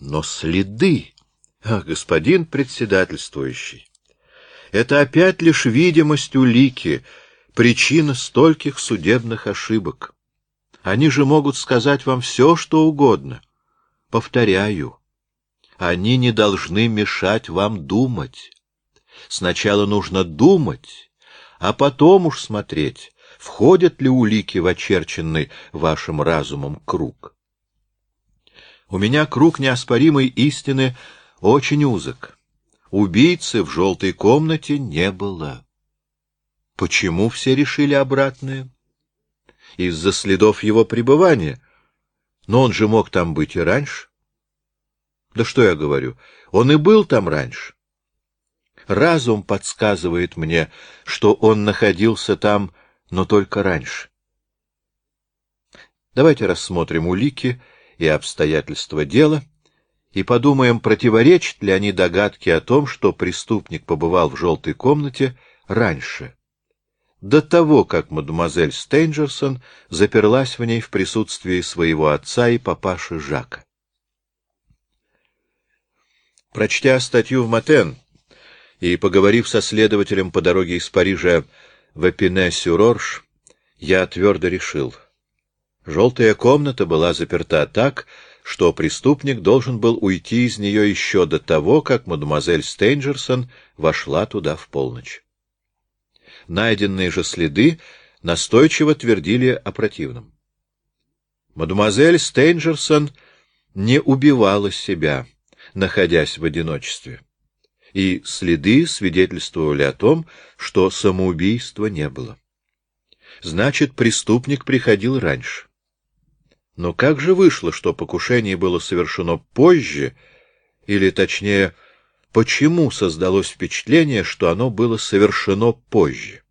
Но следы... Ах, господин председательствующий, это опять лишь видимость улики, причина стольких судебных ошибок. Они же могут сказать вам все, что угодно. Повторяю, они не должны мешать вам думать. Сначала нужно думать, а потом уж смотреть, входят ли улики в очерченный вашим разумом круг. У меня круг неоспоримой истины очень узок. Убийцы в желтой комнате не было. Почему все решили обратное? Из-за следов его пребывания. Но он же мог там быть и раньше. Да что я говорю, он и был там раньше. Разум подсказывает мне, что он находился там, но только раньше. Давайте рассмотрим улики и обстоятельства дела и подумаем, противоречат ли они догадке о том, что преступник побывал в желтой комнате раньше, до того, как мадемуазель Стейнджерсон заперлась в ней в присутствии своего отца и папаши Жака. Прочтя статью в Матен и поговорив со следователем по дороге из Парижа в Эпине-Сюрорж, я твердо решил. Желтая комната была заперта так, что преступник должен был уйти из нее еще до того, как мадемуазель Стейнджерсон вошла туда в полночь. Найденные же следы настойчиво твердили о противном. Мадемуазель Стейнджерсон не убивала себя, находясь в одиночестве, и следы свидетельствовали о том, что самоубийства не было. Значит, преступник приходил раньше. Но как же вышло, что покушение было совершено позже, или, точнее, почему создалось впечатление, что оно было совершено позже?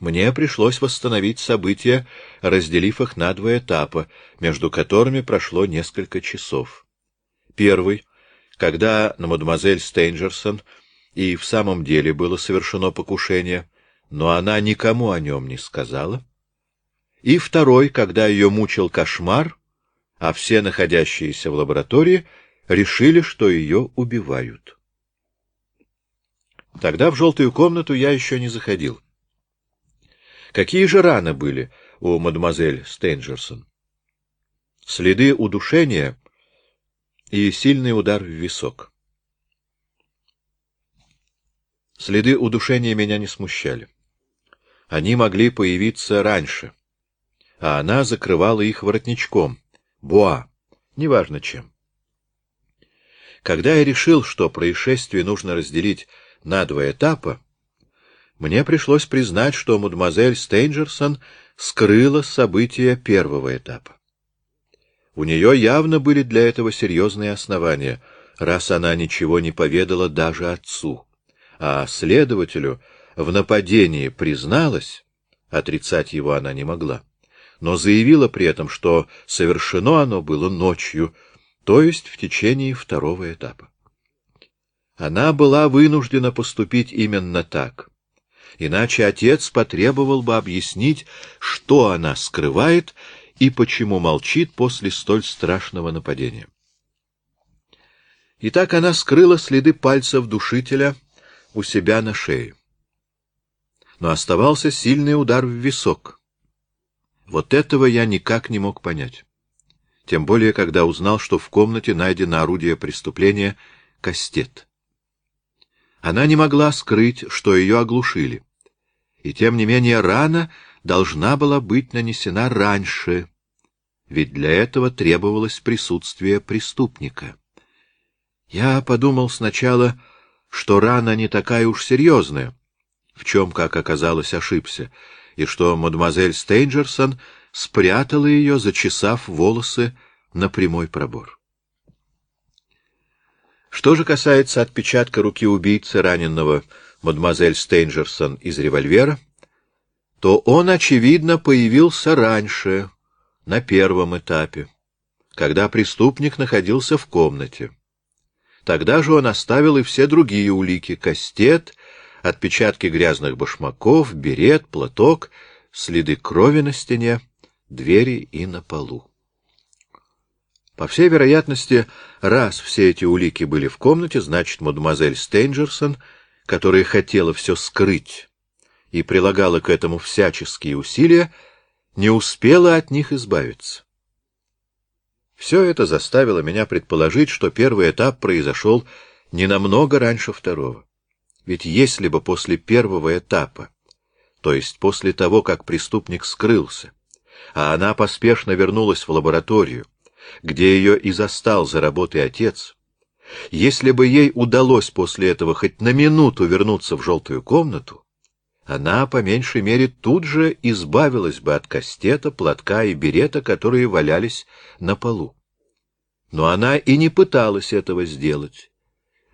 Мне пришлось восстановить события, разделив их на два этапа, между которыми прошло несколько часов. Первый, когда на мадемуазель Стейнджерсон и в самом деле было совершено покушение, но она никому о нем не сказала. И второй, когда ее мучил кошмар, а все находящиеся в лаборатории решили, что ее убивают. Тогда в желтую комнату я еще не заходил. Какие же раны были у мадемуазель Стейнджерсон? Следы удушения и сильный удар в висок. Следы удушения меня не смущали. Они могли появиться раньше, а она закрывала их воротничком, буа, неважно чем. Когда я решил, что происшествие нужно разделить на два этапа, мне пришлось признать, что мадемуазель Стейнджерсон скрыла события первого этапа. У нее явно были для этого серьезные основания, раз она ничего не поведала даже отцу. А следователю в нападении призналась, отрицать его она не могла, но заявила при этом, что совершено оно было ночью, то есть в течение второго этапа. Она была вынуждена поступить именно так, иначе отец потребовал бы объяснить, что она скрывает и почему молчит после столь страшного нападения. Итак, она скрыла следы пальцев душителя у себя на шее. Но оставался сильный удар в висок. Вот этого я никак не мог понять. Тем более, когда узнал, что в комнате найдено орудие преступления — кастет. Она не могла скрыть, что ее оглушили. И тем не менее рана должна была быть нанесена раньше, ведь для этого требовалось присутствие преступника. Я подумал сначала, что рана не такая уж серьезная, в чем, как оказалось, ошибся, и что мадемуазель Стейнджерсон спрятала ее, зачесав волосы на прямой пробор. Что же касается отпечатка руки убийцы, раненного мадемуазель Стейнджерсон из револьвера, то он, очевидно, появился раньше, на первом этапе, когда преступник находился в комнате. Тогда же он оставил и все другие улики — кастет, отпечатки грязных башмаков, берет, платок, следы крови на стене, двери и на полу. По всей вероятности, раз все эти улики были в комнате, значит, мадемуазель Стейнджерсон, которая хотела все скрыть и прилагала к этому всяческие усилия, не успела от них избавиться. Все это заставило меня предположить, что первый этап произошел не намного раньше второго. Ведь если бы после первого этапа, то есть после того, как преступник скрылся, а она поспешно вернулась в лабораторию, где ее и застал за работой отец, если бы ей удалось после этого хоть на минуту вернуться в желтую комнату, она, по меньшей мере, тут же избавилась бы от кастета, платка и берета, которые валялись на полу. Но она и не пыталась этого сделать,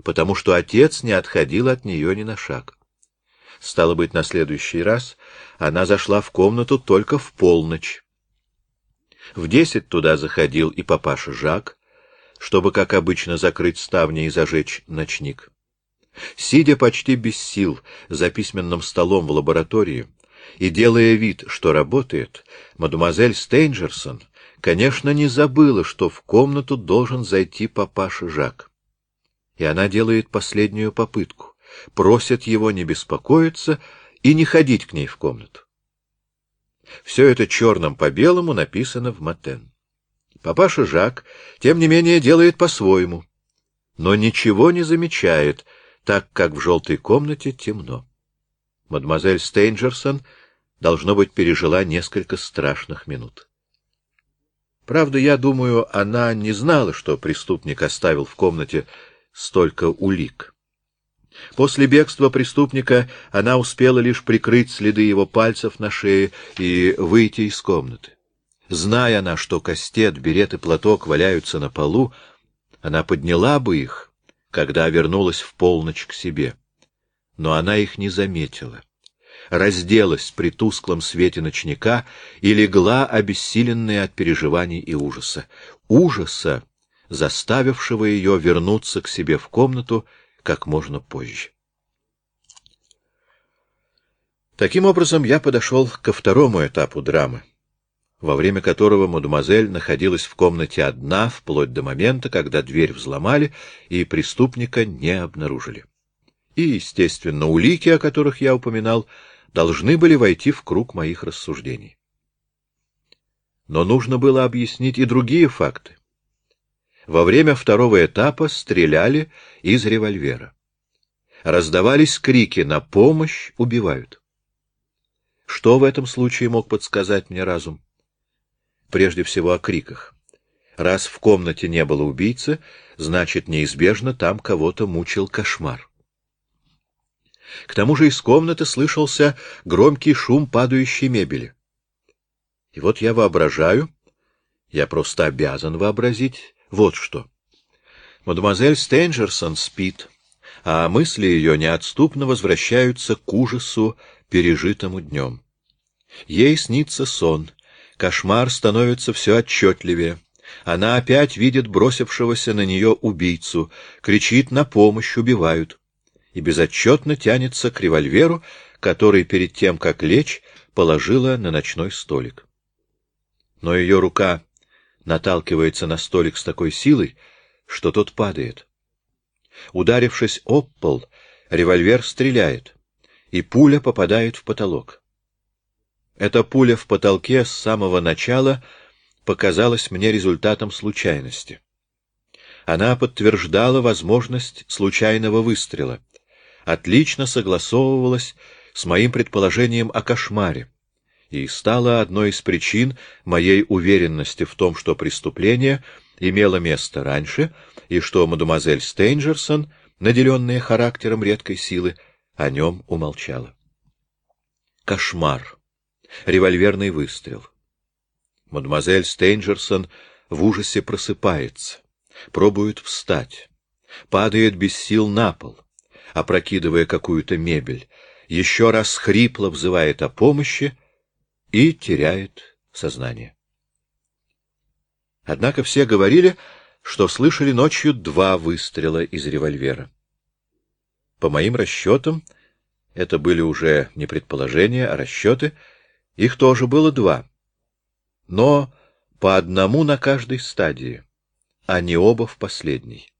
потому что отец не отходил от нее ни на шаг. Стало быть, на следующий раз она зашла в комнату только в полночь. В десять туда заходил и папаша Жак, чтобы, как обычно, закрыть ставни и зажечь ночник. Сидя почти без сил за письменным столом в лаборатории и делая вид, что работает, мадемуазель Стейнджерсон, конечно, не забыла, что в комнату должен зайти папаша Жак. И она делает последнюю попытку, просит его не беспокоиться и не ходить к ней в комнату. Все это черным по белому написано в Матен. Папаша Жак, тем не менее, делает по-своему, но ничего не замечает, так как в желтой комнате темно. Мадемуазель Стейнджерсон, должно быть, пережила несколько страшных минут. Правда, я думаю, она не знала, что преступник оставил в комнате столько улик. После бегства преступника она успела лишь прикрыть следы его пальцев на шее и выйти из комнаты. Зная она, что кастет, берет и платок валяются на полу, она подняла бы их, когда вернулась в полночь к себе. Но она их не заметила. Разделась при тусклом свете ночника и легла, обессиленная от переживаний и ужаса. Ужаса, заставившего ее вернуться к себе в комнату как можно позже. Таким образом, я подошел ко второму этапу драмы во время которого мадемуазель находилась в комнате одна, вплоть до момента, когда дверь взломали и преступника не обнаружили. И, естественно, улики, о которых я упоминал, должны были войти в круг моих рассуждений. Но нужно было объяснить и другие факты. Во время второго этапа стреляли из револьвера. Раздавались крики «На помощь! Убивают!». Что в этом случае мог подсказать мне разум? прежде всего о криках. Раз в комнате не было убийцы, значит, неизбежно там кого-то мучил кошмар. К тому же из комнаты слышался громкий шум падающей мебели. И вот я воображаю, я просто обязан вообразить, вот что. Мадемуазель Стейнджерсон спит, а мысли ее неотступно возвращаются к ужасу, пережитому днем. Ей снится сон, Кошмар становится все отчетливее. Она опять видит бросившегося на нее убийцу, кричит «на помощь, убивают!» и безотчетно тянется к револьверу, который перед тем, как лечь, положила на ночной столик. Но ее рука наталкивается на столик с такой силой, что тот падает. Ударившись об пол, револьвер стреляет, и пуля попадает в потолок. Эта пуля в потолке с самого начала показалась мне результатом случайности. Она подтверждала возможность случайного выстрела, отлично согласовывалась с моим предположением о кошмаре и стала одной из причин моей уверенности в том, что преступление имело место раньше и что мадемуазель Стейнджерсон, наделенная характером редкой силы, о нем умолчала. Кошмар револьверный выстрел. Мадемуазель Стейнджерсон в ужасе просыпается, пробует встать, падает без сил на пол, опрокидывая какую-то мебель, еще раз хрипло взывает о помощи и теряет сознание. Однако все говорили, что слышали ночью два выстрела из револьвера. По моим расчетам, это были уже не предположения, а расчеты — их тоже было два, но по одному на каждой стадии. а не оба в последний.